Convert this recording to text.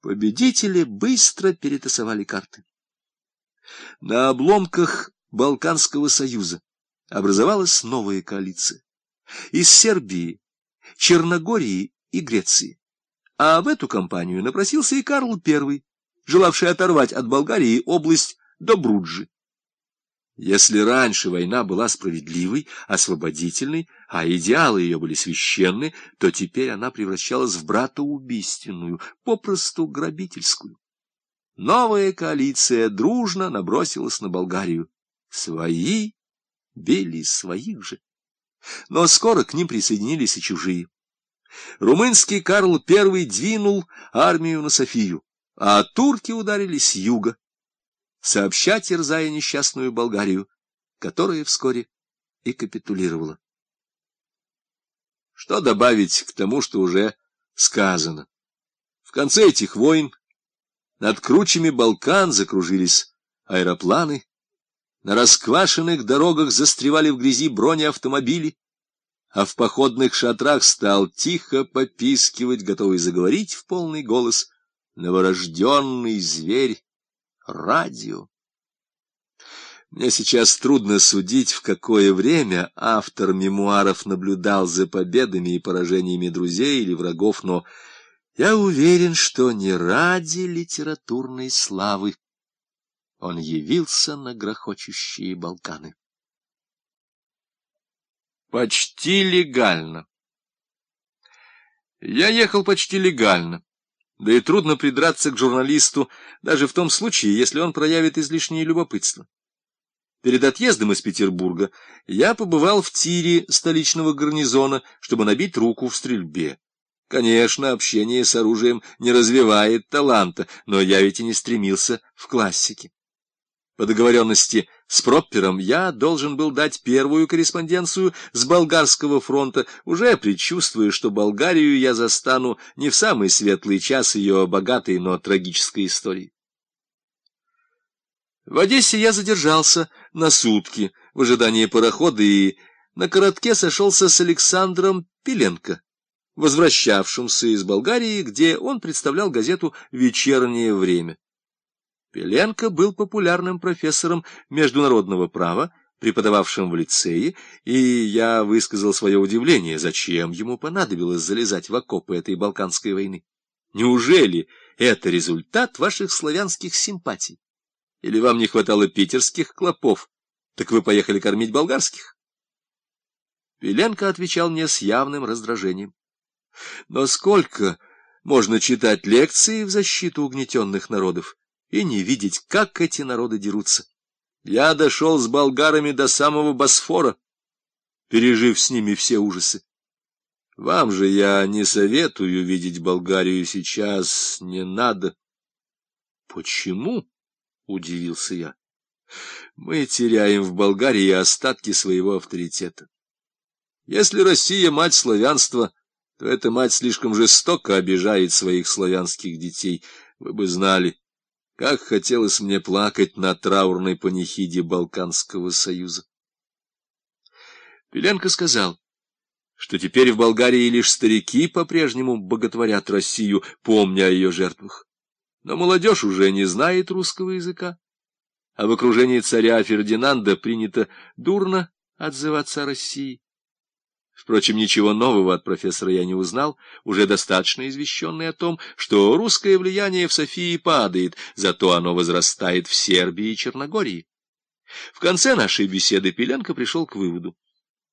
Победители быстро перетасовали карты. На обломках Балканского союза образовалась новая коалиция. Из Сербии, Черногории и Греции. А в эту компанию напросился и Карл I, желавший оторвать от Болгарии область Добруджи. Если раньше война была справедливой, освободительной, а идеалы ее были священны, то теперь она превращалась в братоубийственную, попросту грабительскую. Новая коалиция дружно набросилась на Болгарию. Свои били своих же. Но скоро к ним присоединились и чужие. Румынский Карл I двинул армию на Софию, а турки ударили с юга сообща терзая несчастную Болгарию, которая вскоре и капитулировала. Что добавить к тому, что уже сказано? В конце этих войн над кручами Балкан закружились аэропланы, на расквашенных дорогах застревали в грязи бронеавтомобили, а в походных шатрах стал тихо попискивать, готовый заговорить в полный голос, новорожденный зверь радио. Мне сейчас трудно судить, в какое время автор мемуаров наблюдал за победами и поражениями друзей или врагов, но я уверен, что не ради литературной славы он явился на грохочущие Балканы. Почти легально. Я ехал почти легально. Да и трудно придраться к журналисту, даже в том случае, если он проявит излишнее любопытство. Перед отъездом из Петербурга я побывал в тире столичного гарнизона, чтобы набить руку в стрельбе. Конечно, общение с оружием не развивает таланта, но я ведь и не стремился в классике. По договоренности с Проппером я должен был дать первую корреспонденцию с болгарского фронта, уже предчувствуя, что Болгарию я застану не в самый светлый час ее богатой, но трагической истории. В Одессе я задержался на сутки в ожидании парохода и на коротке сошелся с Александром Пиленко, возвращавшимся из Болгарии, где он представлял газету «Вечернее время». Пеленко был популярным профессором международного права, преподававшим в лицее, и я высказал свое удивление, зачем ему понадобилось залезать в окопы этой Балканской войны. Неужели это результат ваших славянских симпатий? Или вам не хватало питерских клопов? Так вы поехали кормить болгарских? Пеленко отвечал мне с явным раздражением. Но сколько можно читать лекции в защиту угнетенных народов? И не видеть, как эти народы дерутся. Я дошел с болгарами до самого Босфора, пережив с ними все ужасы. Вам же я не советую видеть Болгарию сейчас, не надо. — Почему? — удивился я. — Мы теряем в Болгарии остатки своего авторитета. Если Россия — мать славянства, то эта мать слишком жестоко обижает своих славянских детей. Вы бы знали. Как хотелось мне плакать на траурной панихиде Балканского союза. Пеленко сказал, что теперь в Болгарии лишь старики по-прежнему боготворят Россию, помня о ее жертвах. Но молодежь уже не знает русского языка, а в окружении царя Фердинанда принято дурно отзываться о России. Впрочем, ничего нового от профессора я не узнал, уже достаточно извещенный о том, что русское влияние в Софии падает, зато оно возрастает в Сербии и Черногории. В конце нашей беседы Пеленко пришел к выводу,